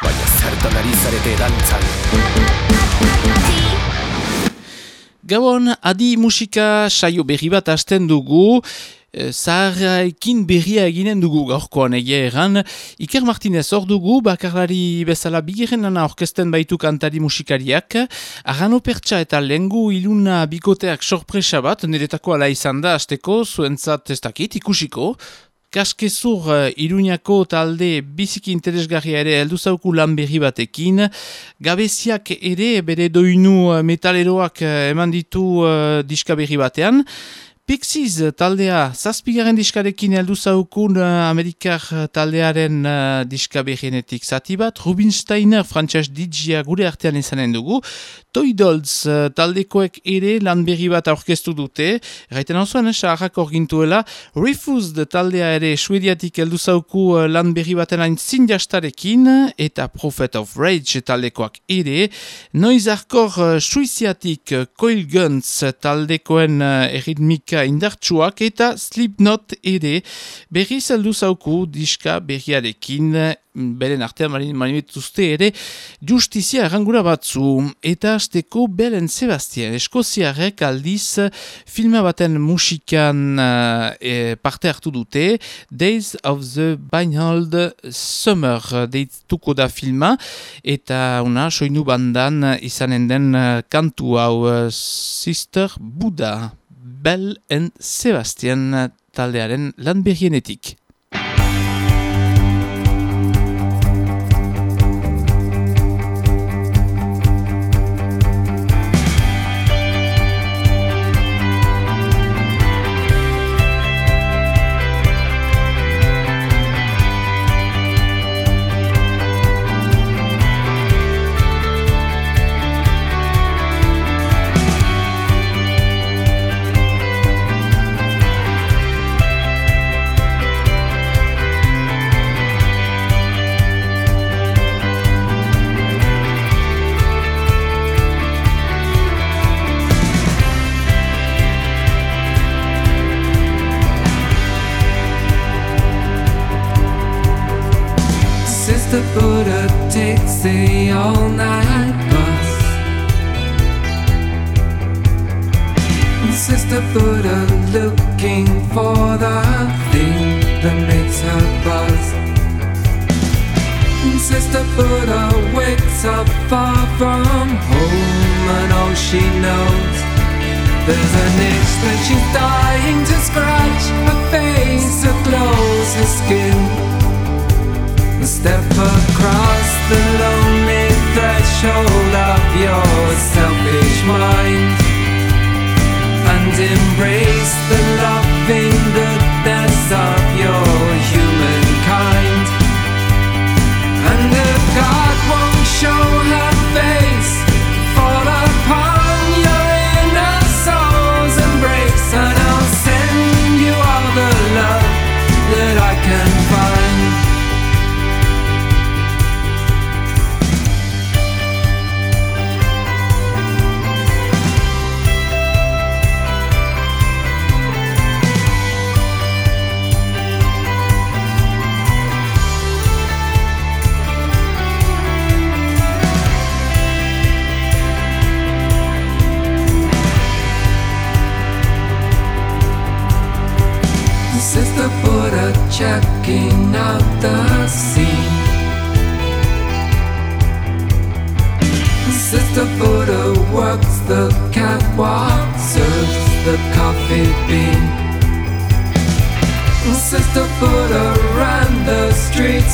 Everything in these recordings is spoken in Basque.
Baina zertan ari zarete dantzan Gabon, adi musika saio berri bat hasten dugu, e, zaharraikin berria eginen dugu gaurkoan egia erran. Iker Martinez hor dugu, bakarlari bezala bigeren lana orkesten baitu kantari musikariak. Arrano pertsa eta lengu iluna bikoteak sorpresa bat, niretako ala izan da hasteko zuentzat ez dakit, ikusiko. Kaskezur uh, Iruñako talde biziki interesgarria ere heldu zauku lan berri batekin. Gabeziak ere bere doinu uh, metaleroak uh, eman ditu uh, diska berri batean. Pixiz taldea zazpigaren diskarekin heldu zaukun uh, Amerikar taldearen uh, diska berrienetik zati bat. Rubinsteiner frantxas digia gure artean izanen dugu. Toy Dolls uh, taldekoek ere lan berri bat aurkeztu dute. Gaiten hau zuen, saharrak orgintuela. Refused taldea ere suediatik heldu zauku uh, lan berri baten hain zinjastarekin. Eta Prophet of Rage taldekoak ere. Noiz arkor uh, suiziatik Coil Guns taldekoen erritmika indartsuak eta Slipknot ere berri zeldu zauku diska berriarekin beren artean manimetuzte ere justizia errangura batzu eta azteko Belen Sebastian eskoziarek aldiz filma baten musikan uh, parte hartu dute Days of the Beinhold Summer deituko da filma eta una soinu bandan izanen den kantu hau uh, Sister Buddha Bell and Sebastian taldearen lan berrienetik.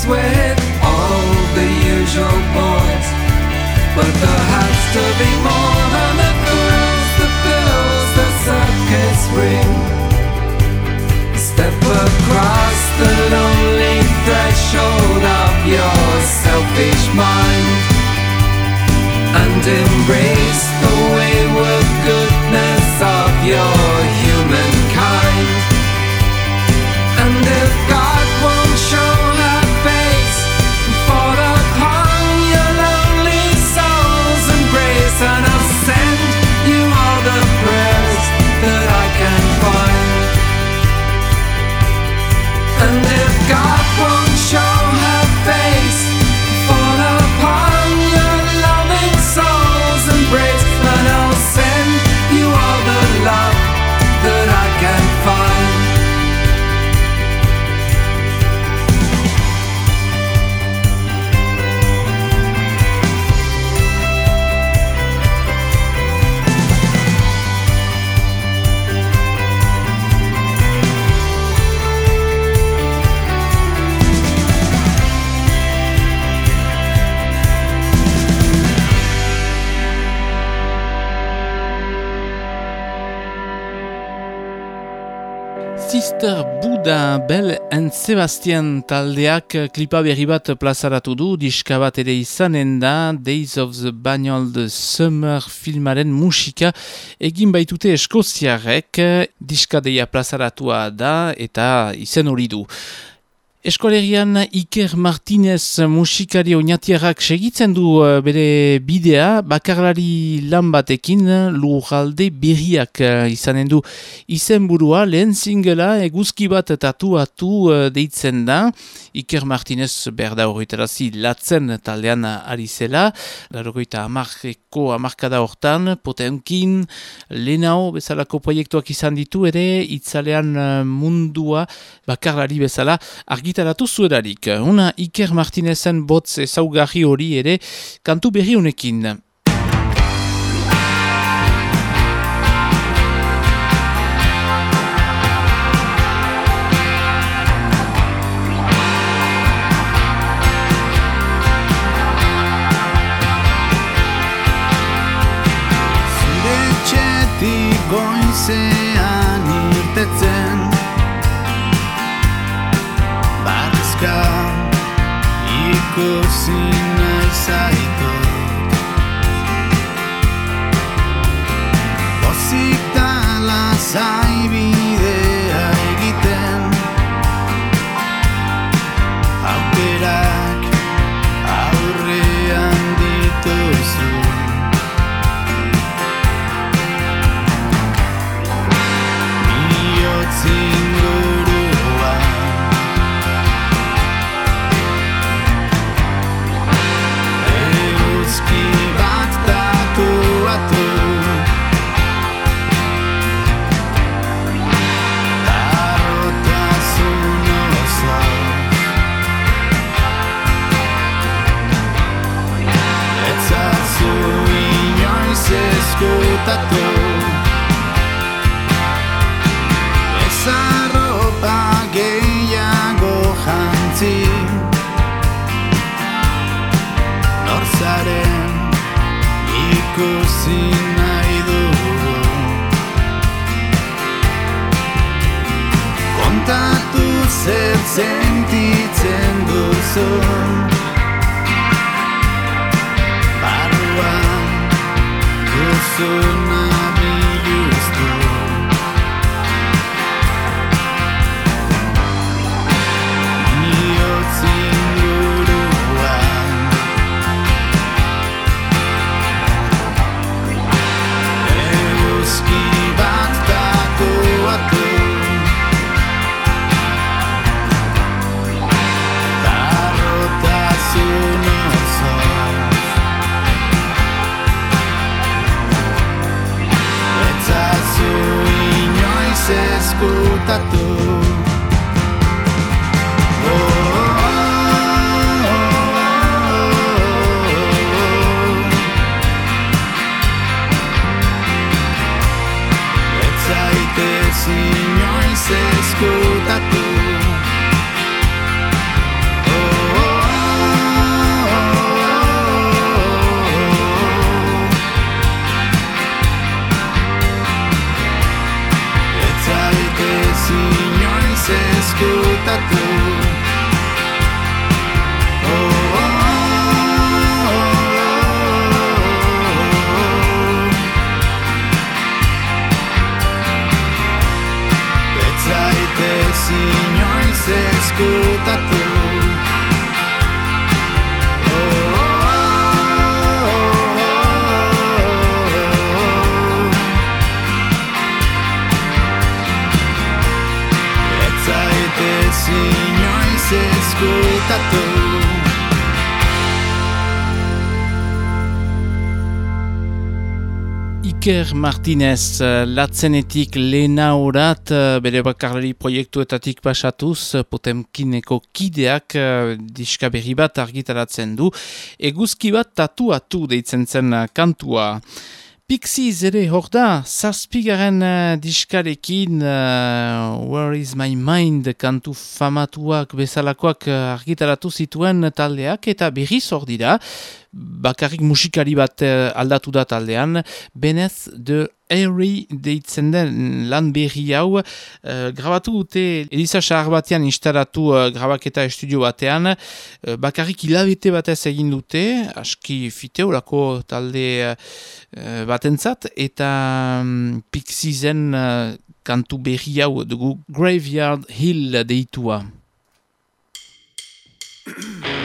way. Buda Bel and Sebastian taldeak klipa berri bat plazaratu du, diska bat ere izanen da, Days of the Banyold Summer filmaren musika egin baitute eskoziarek, diska deia plazaratua da eta izen hori du. Eskolerian Iker Martinez musikari oinatiarrak segitzen du uh, bere bidea, bakarlari lan batekin lurralde berriak uh, izanen du. Izenburua lehen zingela eguzki bat tatu atu uh, deitzen da. Iker Martinez berda horretarazi latzen taldean ari zela, larogoita amarkeko amarkada hortan, potenkin, lehenao bezalako proiektuak izan ditu ere, itzalean mundua bakarlari bezala argit argitaratu zuerarik. Una Iker Martinezen botz ezaugarri hori ere kantu berri honekin. Iker Martinez eh, latzenetik lehena horat eh, bere bakarlari proiektuetatik pasatuz eh, potemkineko kideak diska berri bat argitaratzen du eguzki bat tatuatu deitzen zen kantua Pixies ere hor da, zazpigaren uh, diskarekin uh, Where is my mind kantu famatuak bezalakoak argitaratu zituen taldeak eta berriz hor dira. Bakarrik musikari bat uh, aldatu da taldean, benez de Airy deitzen den lan berri hau, uh, grabatu dute Elisa Sahar batean instalatu uh, grabaketa estudio batean, uh, bakarrik hilabete batez egin dute, aski fiteolako talde uh, batentzat, eta um, Pixizen uh, kantu berri hau dugu Graveyard Hill deitua.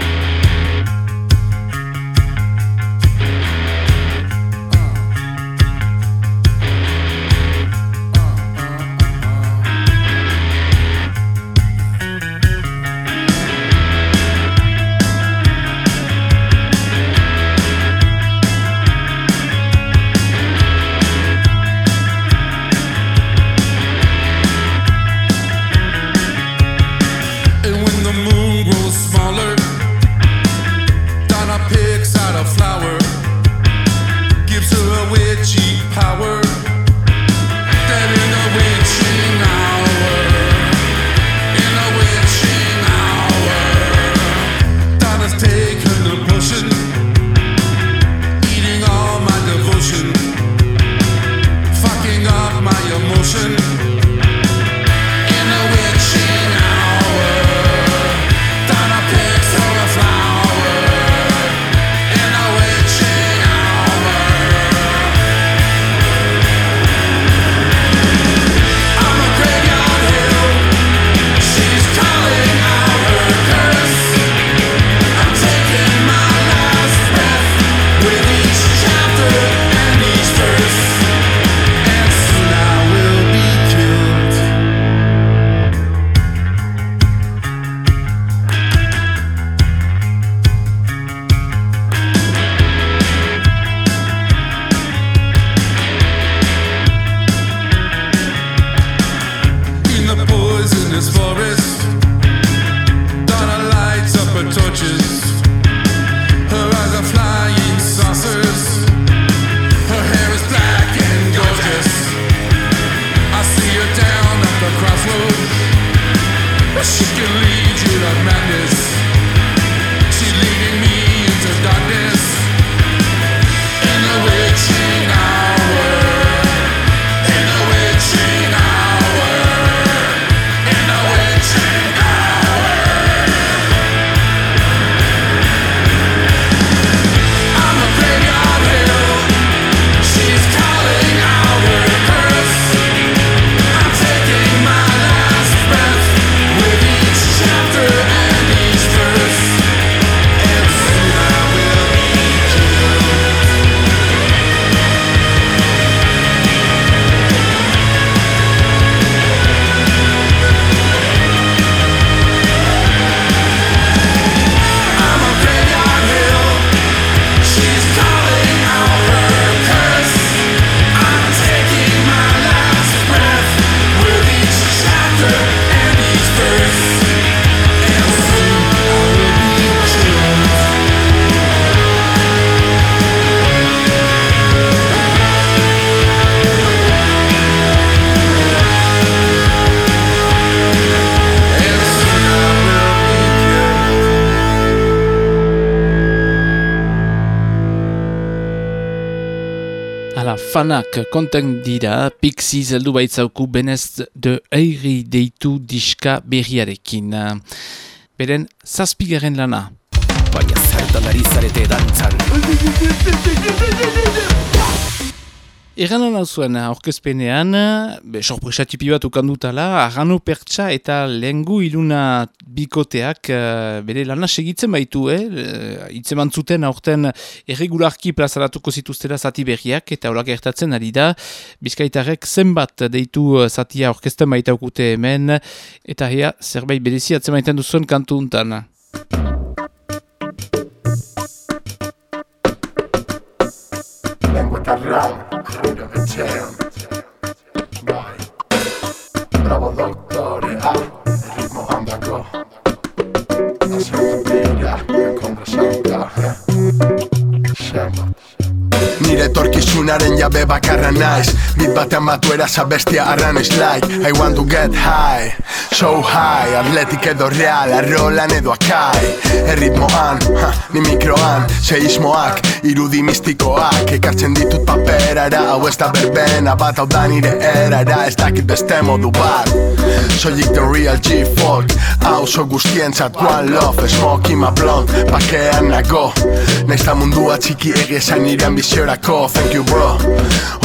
konten dira Pixies heldu baitzauku benez de eiri deitu diska berriarekin. Beren zazpigaren lana. Baina zertan ari zarete dantzan. Egan hau zuen aurkezpenean, sorpresa tipi bat ukandutala, arrano pertsa eta lengu iluna bikoteak uh, bere lana segitzen baitu, eh? eh itzeman zuten aurten erregularki plazaratuko zituztera zati berriak, eta horak ertatzen ari da, bizkaitarek zenbat deitu eh, zatia orkesten baita okute hemen, eta hea zerbait berezi atzemaiten duzuen kantu untan. Bravo dottore, ah, ritmo andako Adrenalinaren jabe bakarra naiz. Bit batean batu erasa bestia arran like I want to get high So high, atletik edo real Arrolan edo akai. Erritmoan, ha, ni mikroan Seismoak, irudi mistikoak. Ekartzen ditut paperara Hau ez da berbena bat hau da nire erara. Ez dakit beste modu bat. Soilik the real G-folk Hau so guztientzat one love Smoke my blunt, pakean nago. Naiz da mundua txiki egizan nire ambiziorako Thank you bro.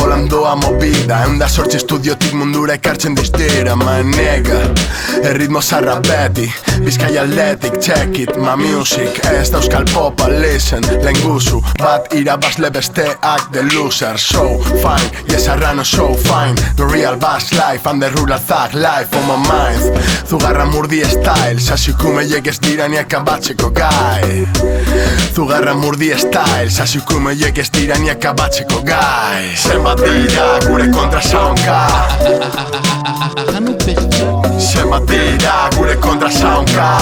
Holandoa movida Eunda sortzi estudiotik mundura ekartzen dizdira My nigga Erritmo zarra beti Bizkai atletik, check it, my music Ez da euskal popa, listen Lehen guzu, bat irabazle besteak The loser, so fine Yes, arrano, so fine. The real bass life And the rural thug life on my mind. Zugarra murdi style Sasikume ez dira ni akabatzeko gai. Zugarra murdi style Sasikume ez dira ni akabatzeko gai. Zenbat dira gure kontra saunka Hanu Siema ty, na kontra sianka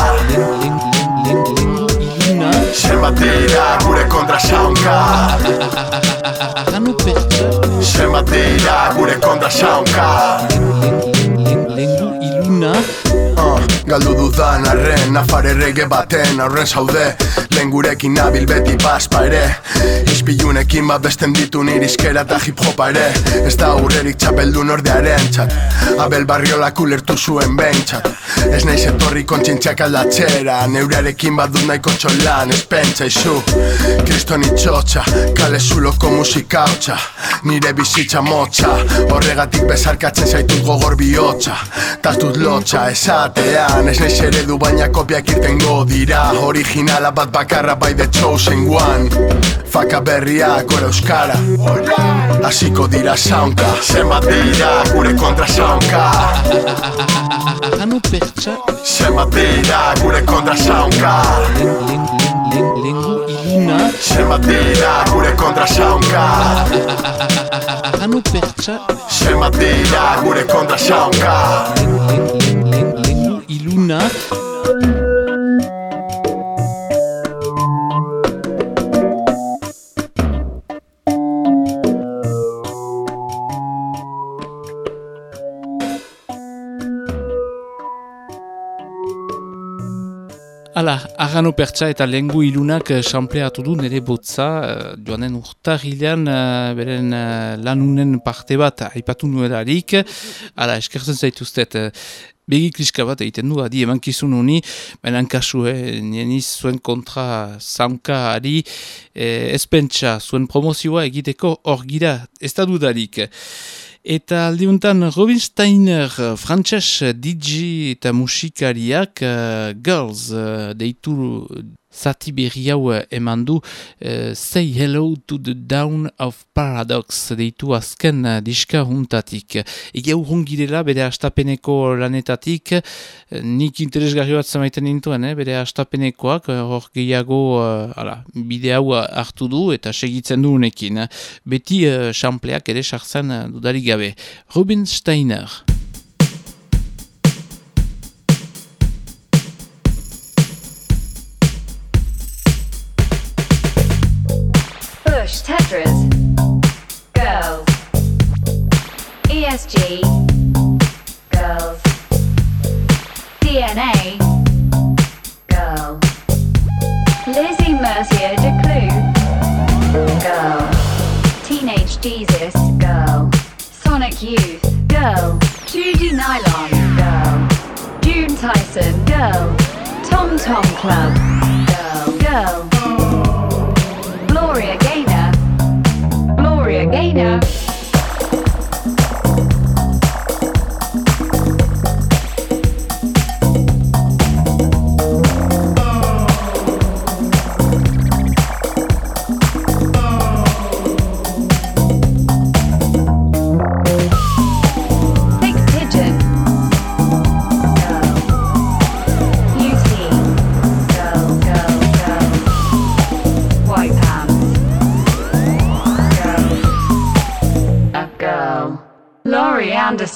Siema ty, na kontra sianka Siema ty, gure kontra sianka galdu dudan arren Nafare rege baten aurren zaude Lehen gurekin nabil beti baspa ere. Ispilunekin bat besten ditu nirizkera eta hip hopa ere. Ez da aurrerik txapeldu nordearen txat. Abel barriolak ulertu zuen behintzat. Ez naiz etorri kontxintxak aldatzera. Neurarekin bat dut nahiko txolan Ez pentsa izu. Kriston itxotxa Kale zuloko musika hotxa. Nire bizitza motxa Horregatik bezarkatzen zaitut gogor bihotxa. Tas dut lotxa esatean Ez naiz eredu baina kopiak irtengo dira. Originala bat bakarra by the chosen one. Faka berriak gora euskara. Hasiko dira saunka Zenbat dira gure kontra saunka hanu pertsa, Zenbat dira gure kontra saunka lengu iluna, Zenbat dira gure kontra saunka hanu pertsa, Zenbat dira gure kontra saunka lengu iluna, Hala, Argano Pertsa eta Lengu Ilunak eh, sampleatu du nire botza, eh, joanen urtarrilean eh, beren lanunen parte bat aipatu nuelarik. Hala, eskertzen zaituztet, begi kliska bat egiten du, adi emankizun honi, baina kasu, eh, nieniz zuen kontra zaunka ari, eh, ezpentsa zuen promozioa egiteko hor gira, ez da dudarik. Eta aldiuntan Robin Steiner, frantses DJ eta musikariak uh, Girls uh, deitu zati berri hau eh, eman du uh, Say Hello to the Down of Paradox deitu azken uh, diska huntatik. Ege urrungirela bere astapeneko lanetatik, uh, nik interesgarri bat zamaiten nintuen, eh, bere astapenekoak, hor gehiago uh, ala, bide hau hartu du eta segitzen du unekin. Beti uh, sampleak ere sartzen uh, dudarik gabe. Robin Tetras. Girls. ESG. Girls. DNA. Girl. Lizzie Mercier de Clue. Girl. Teenage Jesus. Girl. Sonic Youth. Girl. Judy Nylon. Girl. June Tyson. Girl. Tom Tom Club. Girl. Girl. Gloria Gaynor. Maria Gaynor.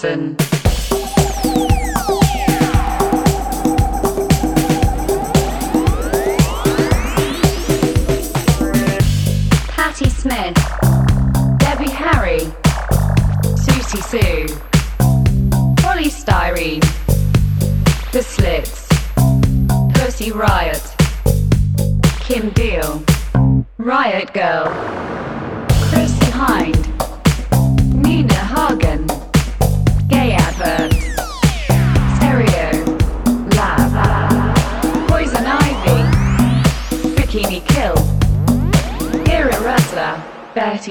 Patti Smith. Debbie Harry. Susie Sue, Polystyrene, The Slits, Pussy Riot, Kim Deal, Riot Girl, Chrissy Hind,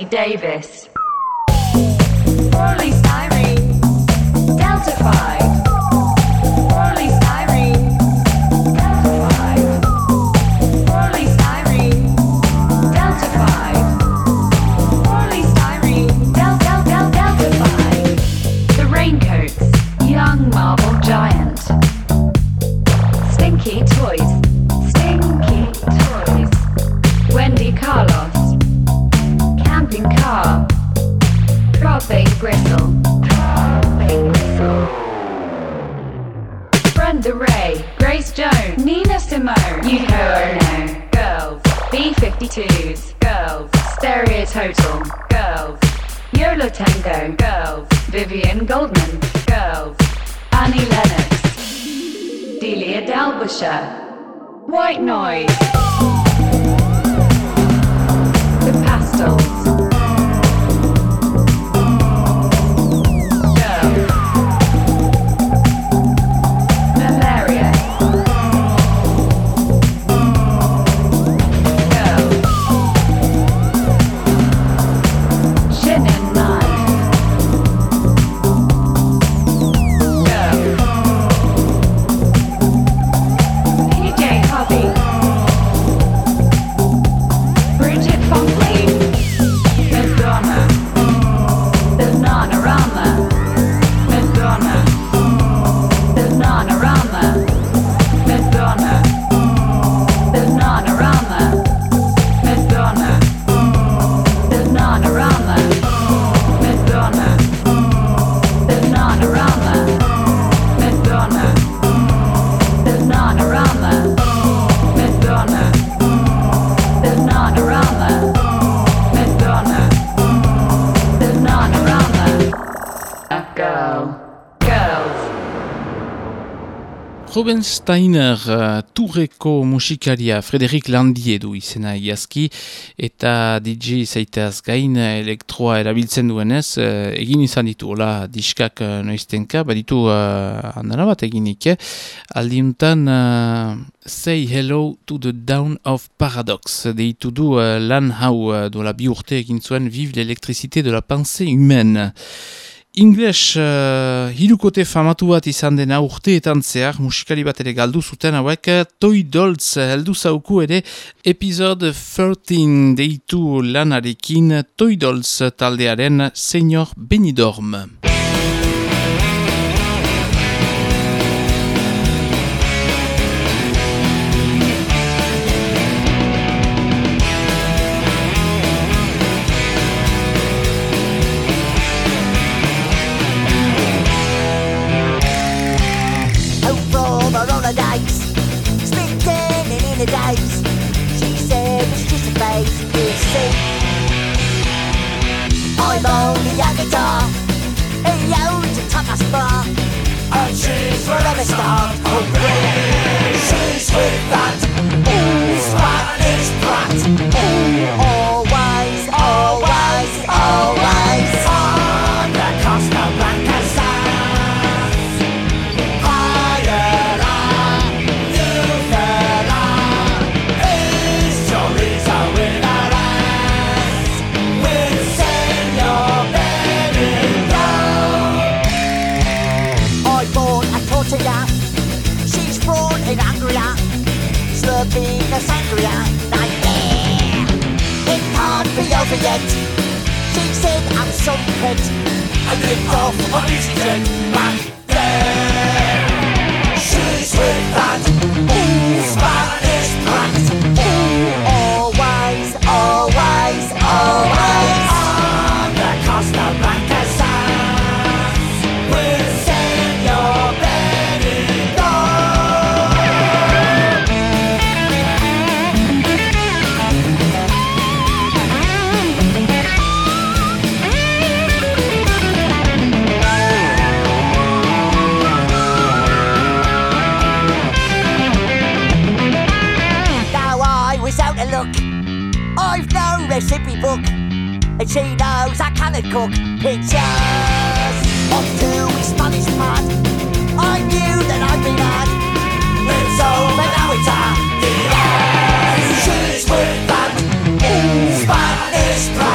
Davis, Orly Styrene, Delta Jones, Nina Simone, Yuko Ono, Girls, B52s, Girls, Stereo Total, Girls, Yola Tango, Girls, Vivian Goldman, Girls, Annie Lennox, Delia Dalbusher, White Noise, The Pastels, Ruben Steiner uh, turreko musikaria Frederik Landie du izena iazki eta DJ zaitaz gain elektroa erabiltzen duenez uh, egin izan ditu. Hola diskak uh, noiztenka baditu uh, handana bat eginik eh? aldiuntan uh, Say Hello to the Down of Paradox. Deitu du uh, lan hau uh, dola bi urte egin zuen Vive l'électricité de la pensée humaine Ingles uh, hirukote famatu bat izan dena urteetan zehar, musikari bat ere galdu zuten hauek, Toy Dolls heldu zauku ere episode 13 deitu lanarekin Toy Dolls taldearen Senior Benidorm. door. It to talk us She's with that. She said I'm so pet. I lived off on his dead back there. She's with the cook, pizzas just off to his Spanish mud. I knew that I'd be mad. It's but now, it's a divorce. She's with them in Spanish blood.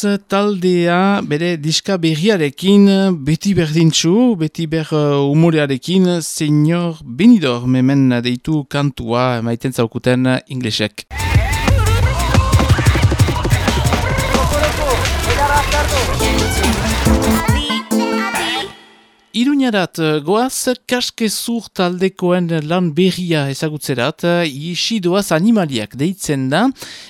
Toidolz taldea bere diska berriarekin beti berdintxu, beti ber uh, humorearekin Senyor Benidor memen deitu kantua maiten zaukuten inglesek. Iruñarat eh, goaz kaskezur taldekoen lan berria ezagutzerat, eh, isi doaz animaliak deitzen da,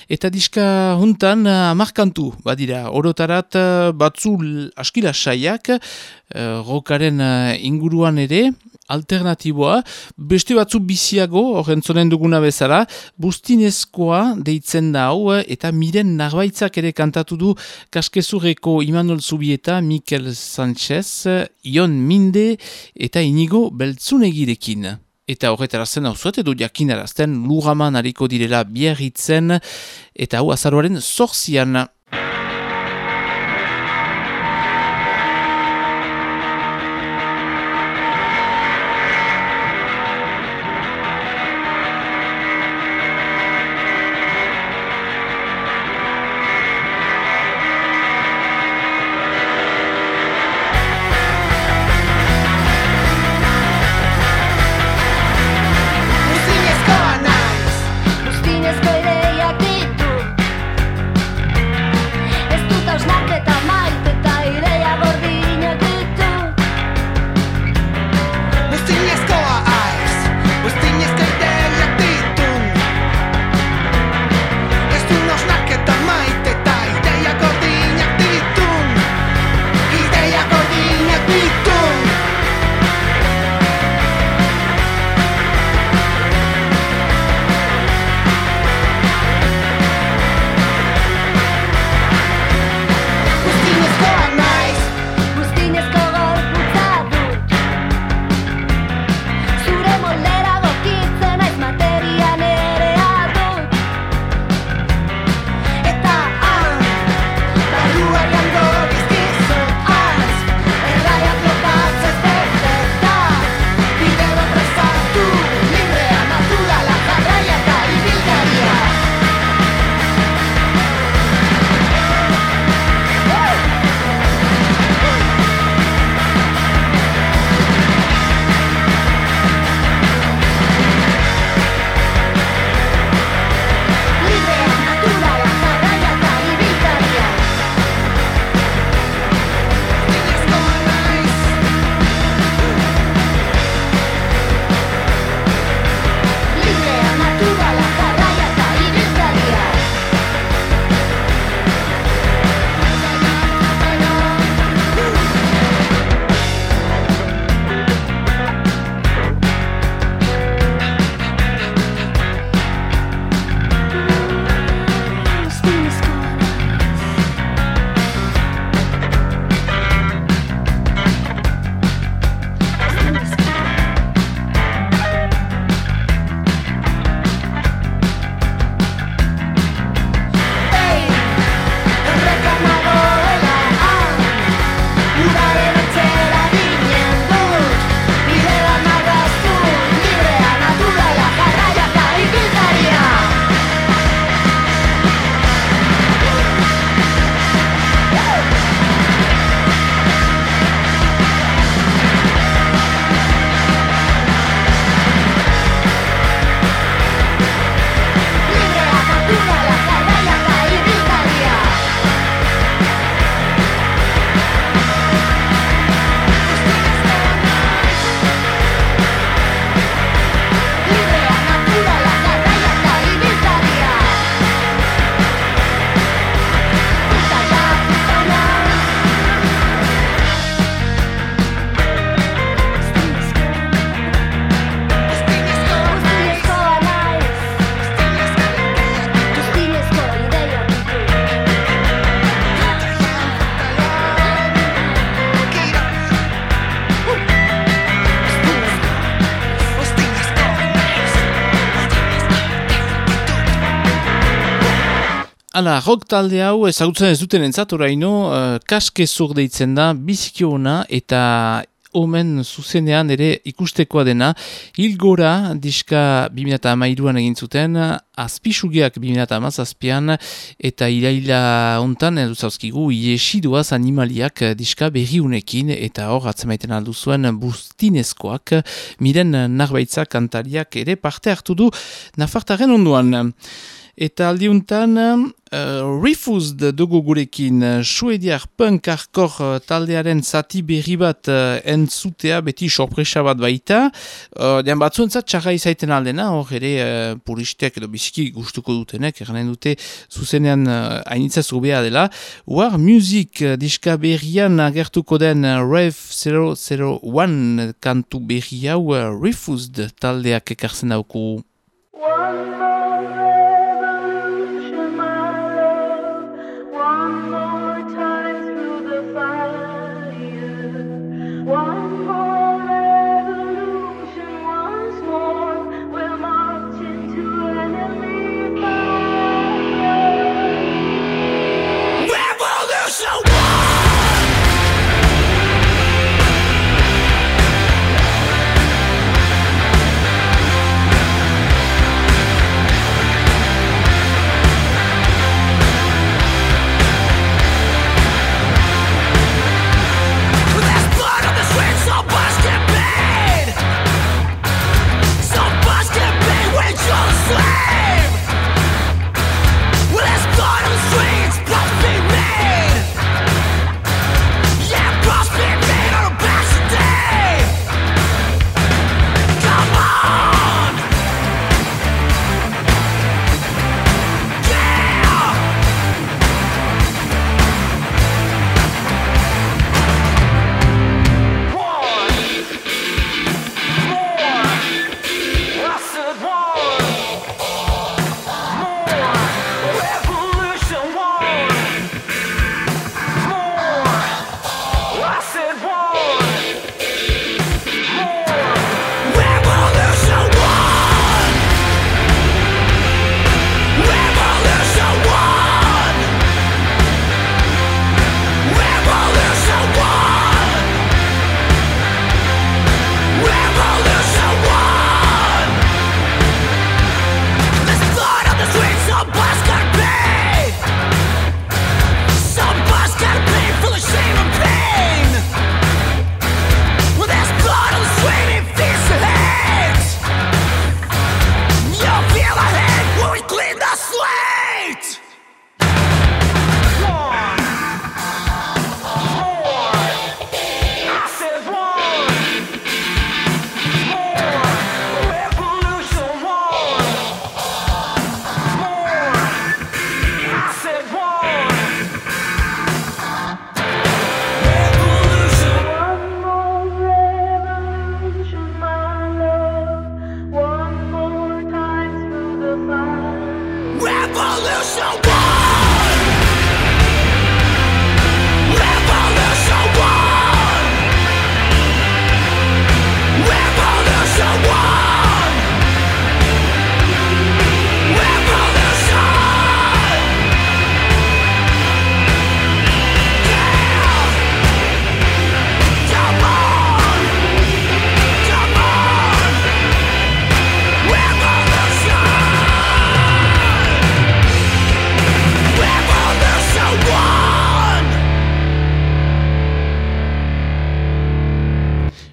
eta diska juntan eh, amarkantu, badira, orotarat eh, batzu l- askila saiak, rokaren inguruan ere, alternatiboa, beste batzu biziago, horrentzonen duguna bezala, bustinezkoa deitzen da hau, eta miren narbaitzak ere kantatu du kaskezurreko Imanol Zubieta, Mikel Sanchez, Ion Minde eta Inigo Beltzunegirekin. Eta horretarazen hau zuet edo jakinarazten luraman hariko direla biarritzen eta hau azaroaren zorzian. Hala, rock talde hau ezagutzen ez duten entzat oraino, uh, kaske zur deitzen da, biziki ona eta omen zuzenean ere ikustekoa dena, hilgora diska 2008an egin zuten, azpisugiak 2008an, eta iraila ontan, edo zauzkigu, iesiduaz animaliak diska berriunekin, eta hor atzemaiten aldu zuen bustinezkoak, miren narbaitzak kantariak ere parte hartu du, nafartaren onduan. Eta aldiuntan, uh, refused dugu gurekin, uh, suediak punk arkor uh, taldearen zati berri bat uh, entzutea, beti sorpresa bat baita. Uh, Dean batzuentzat txarra izaiten aldena, hor ere uh, puristek edo biziki gustuko dutenek, eranen dute zuzenean uh, hainitzaz rubea dela. War Music uh, diska berrian agertuko den uh, Rev 001 kantu berri hau uh, refused taldeak ekartzen dauku. One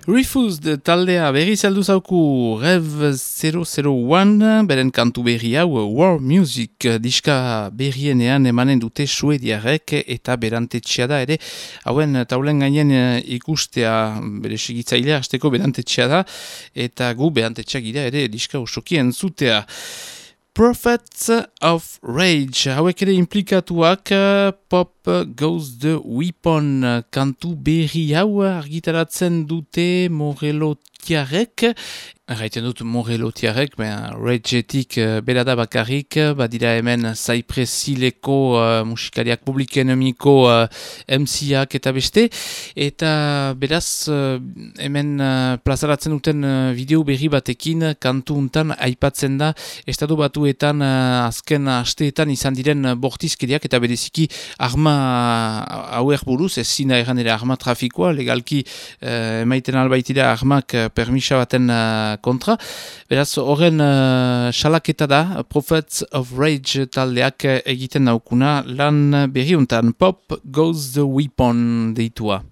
Refused taldea berri zeldu zauku Rev 001, beren kantu berri hau War Music diska berrienean emanen dute suediarek eta berantetxea da ere hauen taulen gainen eh, ikustea bere sigitzailea hasteko berantetxea da eta gu berantetxeak gira ere diska usokien zutea. Prophets of Rage, hauek ere implikatuak Pop Goes the Weapon? Kantu berri hau argitaratzen dute Morelotiarek Erraiten dut Morelotiarek, ben, Ragetik uh, bera da bakarrik, badira hemen Zaipresileko uh, musikariak publikenemiko uh, MC-ak eta beste, eta beraz uh, hemen uh, plazaratzen duten uh, video berri batekin kantu untan aipatzen da estatu batuetan uh, azken asteetan izan diren bortizkeriak eta bereziki arma hauer buruz, ez zina eran ere arma trafikoa, legalki uh, emaiten albaitira armak uh, permisa baten uh, kontra. Beraz, horren uh, salaketa da, Prophets of Rage taldeak egiten daukuna, lan berriuntan Pop Goes the Weapon deitua.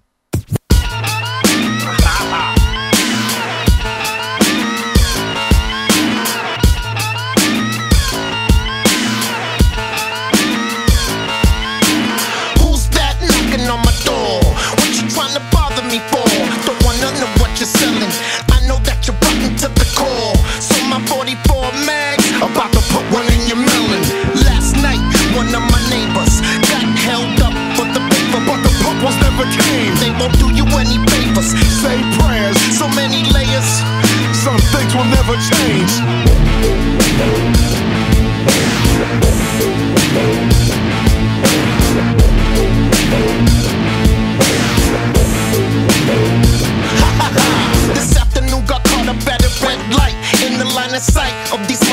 Purples never came. They won't do you any favors. Say prayers, so many layers. Some things will never change. This afternoon got caught a red light in the line of sight of these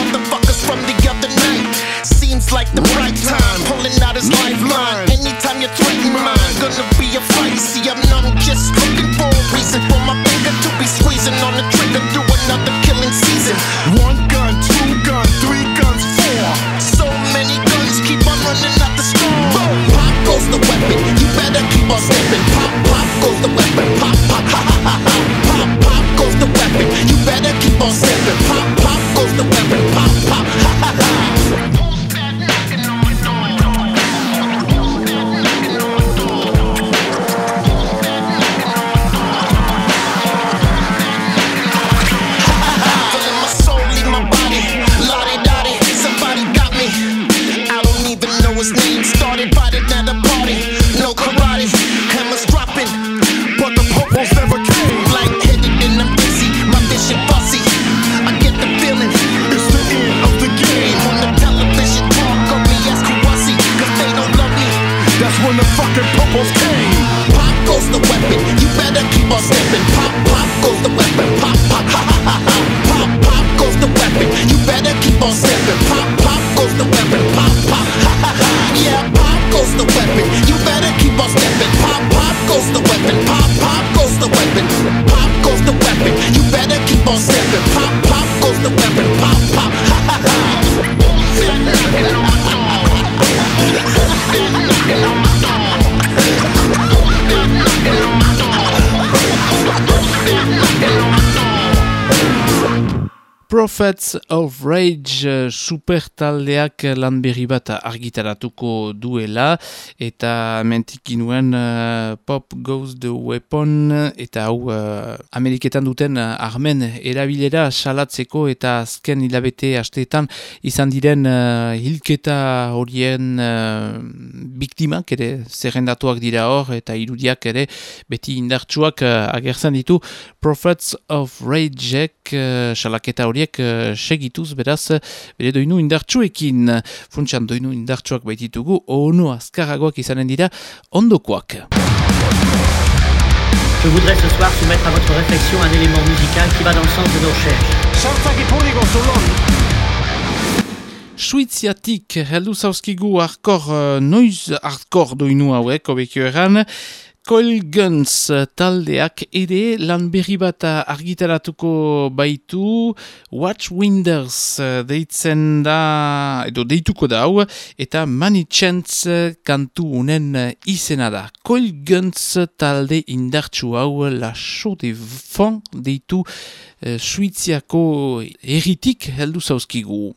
Cause I don't want Prophets of Rage eh, super taldeak lan berri bat argitaratuko duela. Eta mentikin nuen eh, Pop Goes the Weapon eta hau uh, Ameriketan duten uh, armen erabilera salatzeko eta azken hilabete asteetan izan diren uh, hilketa horien uh, biktimak ere zerrendatuak dira hor eta irudiak ere beti indartsuak uh, agertzen ditu. Prophets of Rageek uh, salaketa horiek segituz beraz bere doinu indartsuekin funtsan doinu indartsuak baititugu ono azkarragoak izanen dira ondokoak. Je voudrais ce soir soumettre à votre réflexion un élément musical qui va dans le sens de nos recherches. Suiziatik heldu zauzkigu arkor, noiz arkor doinu hauek, obekio eran, Coil Guns taldeak ere lan berri bat argitaratuko baitu Watch Winders deitzen da, edo deituko da hau, eta Money Chance kantu unen izena da. Coil Guns talde indartsu hau la show de fond deitu uh, Suiziako erritik heldu zauzkigu.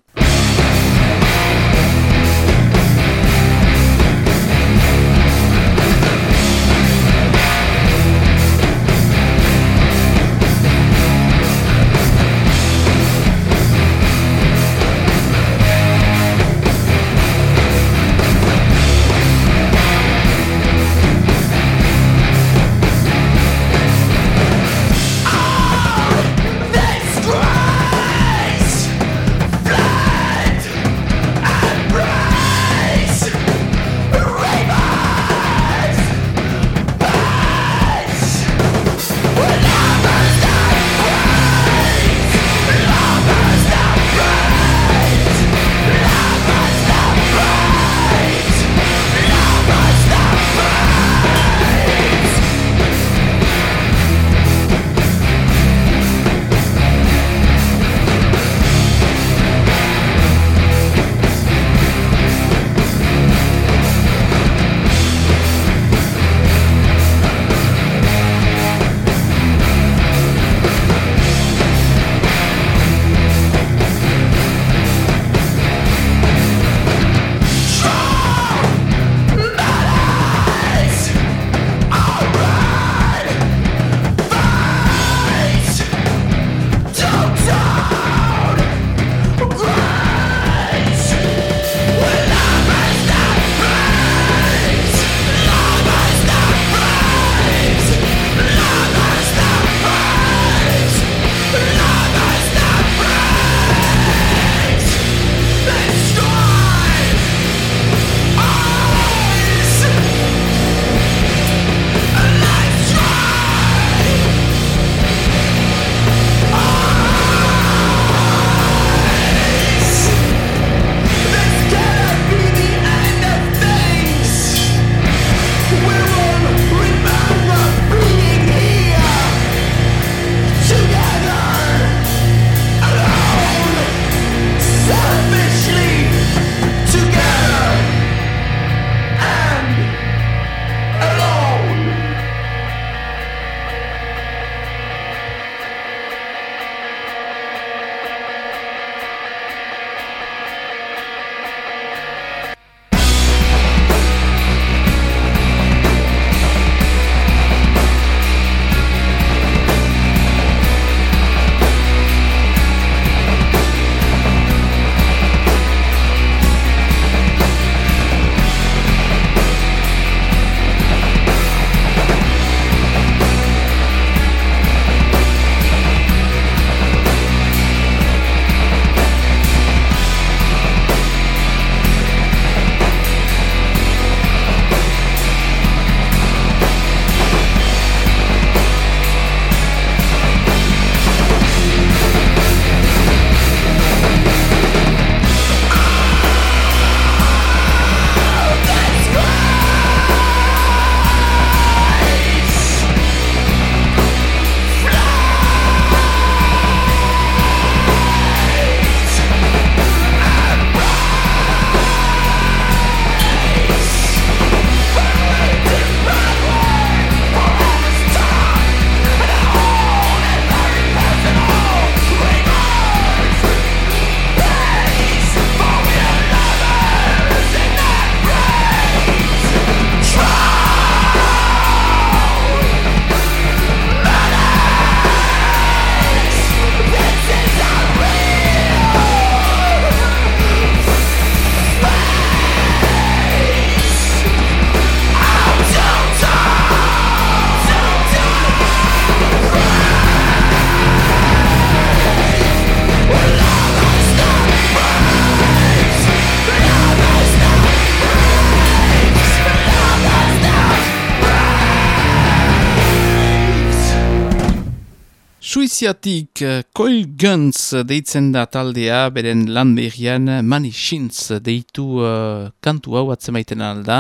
Suiziatik eh, Coil Guns deitzen da taldea, beren lan berrian Money Shins deitu uh, kantu hau atzemaiten alda,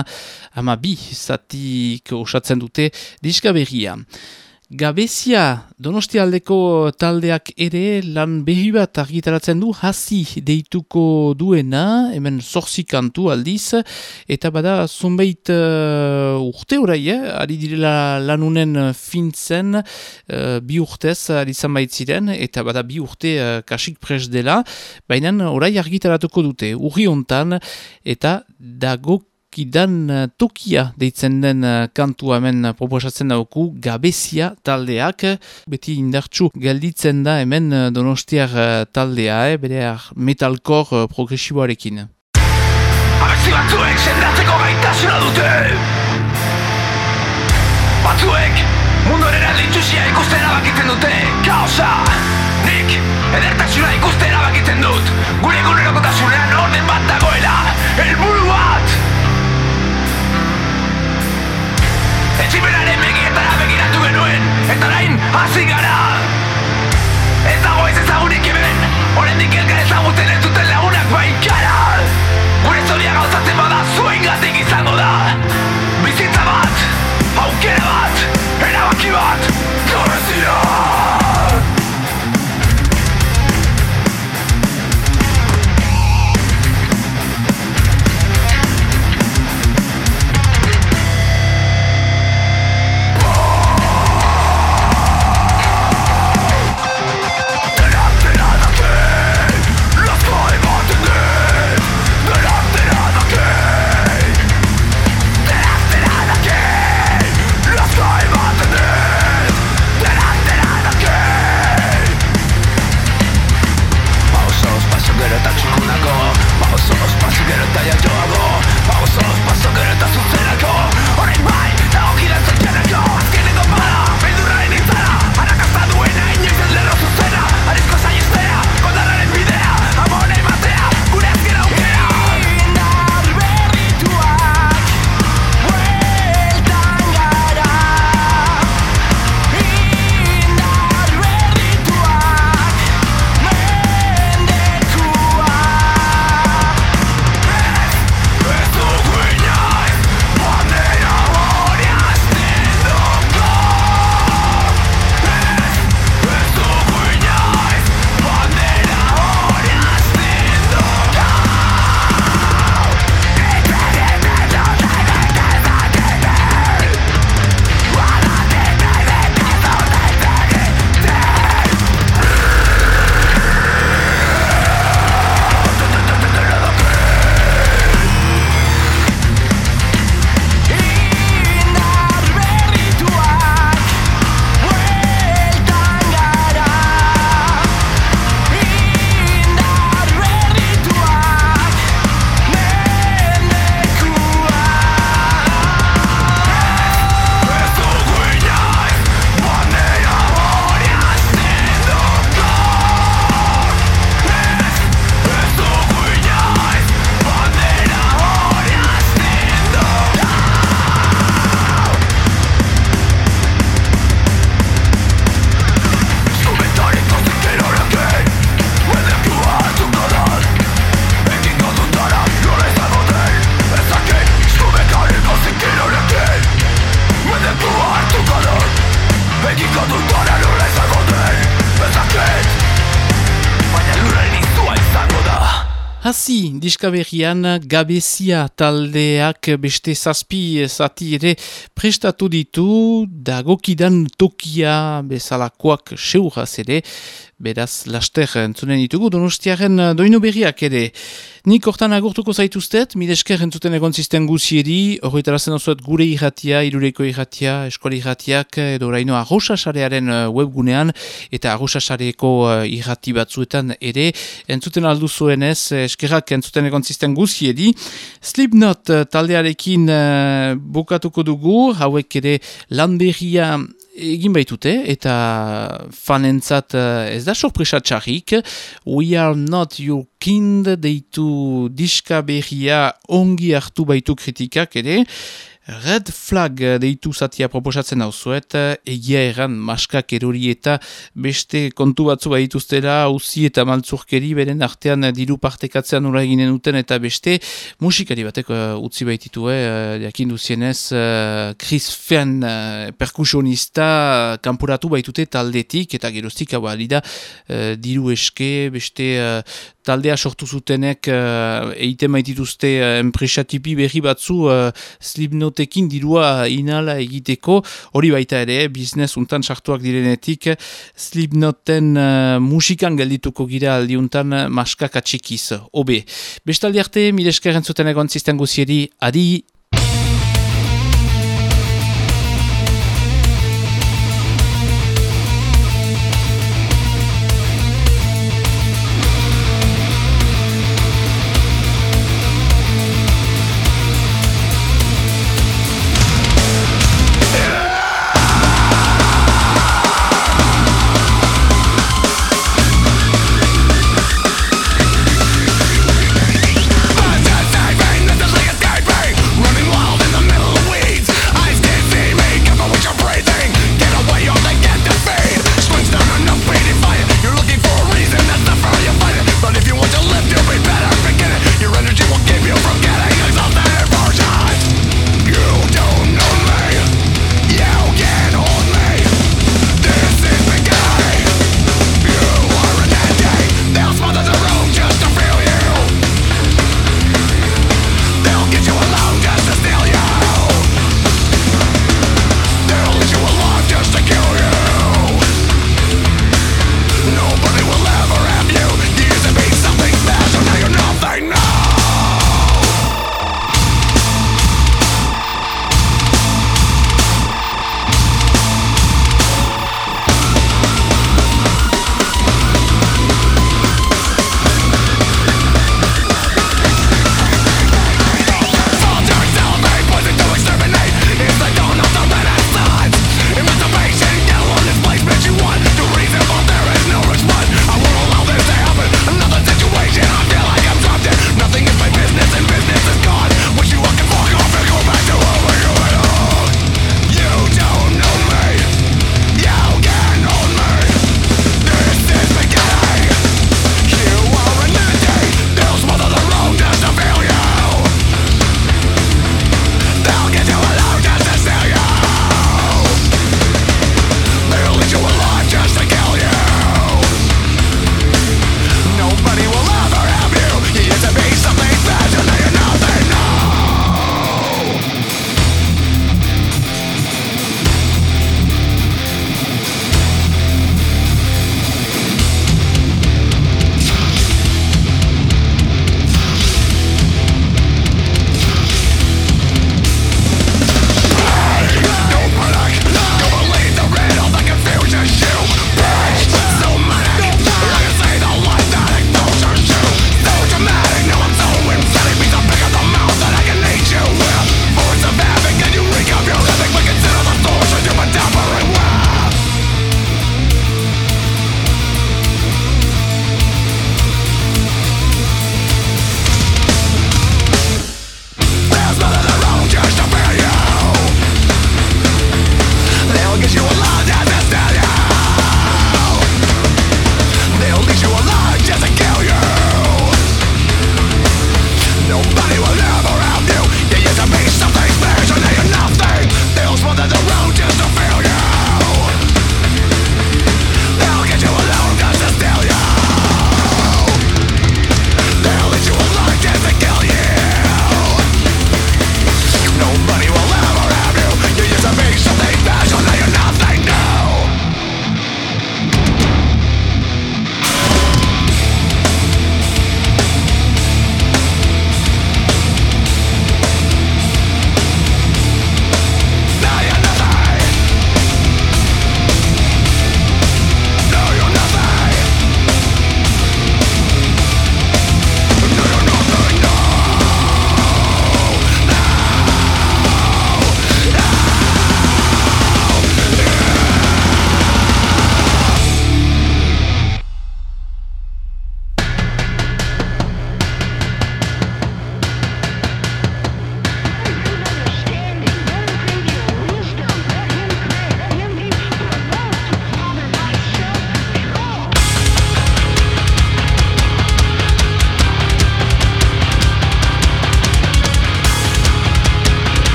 ama bi zatik osatzen dute diska berria. Gabezia Donostialdeko taldeak ere lan behi bat argitaratzen du hasi deituko duena, hemen zorzi kantu aldiz, eta bada zonbait uh, urte orai, eh? ari direla lanunen fintzen uh, bi urtez ari ziren, eta bada bi urte uh, kasik pres dela, baina orai argitaratuko dute, urri hontan, eta dago kidan eh, tokia deitzen den eh, kantu hemen proposatzen dauku gabezia taldeak. Beti indartsu gelditzen da hemen eh, donostiar taldea eh, bere metalcore progresiboarekin. Abesti batzuek sendatzeko gaitasuna dute! Batzuek mundoren aldintxusia ikusten abakiten dute! Kaosa, nik edertasuna ikusten abakiten dut! Gure egunerokotasunean orden bat dagoela! Elburu Etximenaren begietara begiratu genuen Eta orain hasi gara. Ez dago ez ezagunik hemen Horendik elkar ezagutzen ez duten lagunak baikara Gure zoria gauzatzen bada zuen gatik izango da. Bizitza bat, aukera bat, erabaki bat Torrezia diskaberrian gabezia taldeak beste zazpi zati ere prestatu ditu dagokidan tokia bezalakoak seuraz ere beraz laster entzunen ditugu donostiaren doinu berriak ere Nik hortan agurtuko zaituztet, midesker entzuten egon zisten guzieri, horretarazen osoet gure irratia, irureko irratia, eskola irratiak, edo oraino arrosasarearen uh, webgunean, eta arrosasareko uh, irrati batzuetan ere, entzuten aldu zuen ez, eskerrak entzuten egon zisten guzieri. Slipknot taldearekin bukatuko dugu, hauek ere lanberria egin baitute, eta fanentzat uh, ez da sorpresa txarrik, We are not your kind deitu diska berria ongi hartu baitu kritikak ere, Red flag eh, deitu zatia proposatzen hau zuet, eh, egia erran maskak erori eta beste kontu batzu dituztera uzi eta maltzurkeri beren artean diru partekatzean ura eginen duten eta beste musikari bateko uh, utzi baititu, eh, jakin duzienez, uh, Chris Fenn uh, perkusionista kanporatu baitute taldetik eta geroztik hau da uh, diru eske, beste uh, taldea sortu zutenek uh, eite maitituzte enpresatipi berri batzu uh, slipnotekin dirua inala egiteko, hori baita ere, biznes untan sartuak direnetik, slipnoten uh, musikan geldituko gira aldiuntan maskak atxikiz, obe. Bestaldi arte, mileskaren zuten egon zisten guzieri, adi!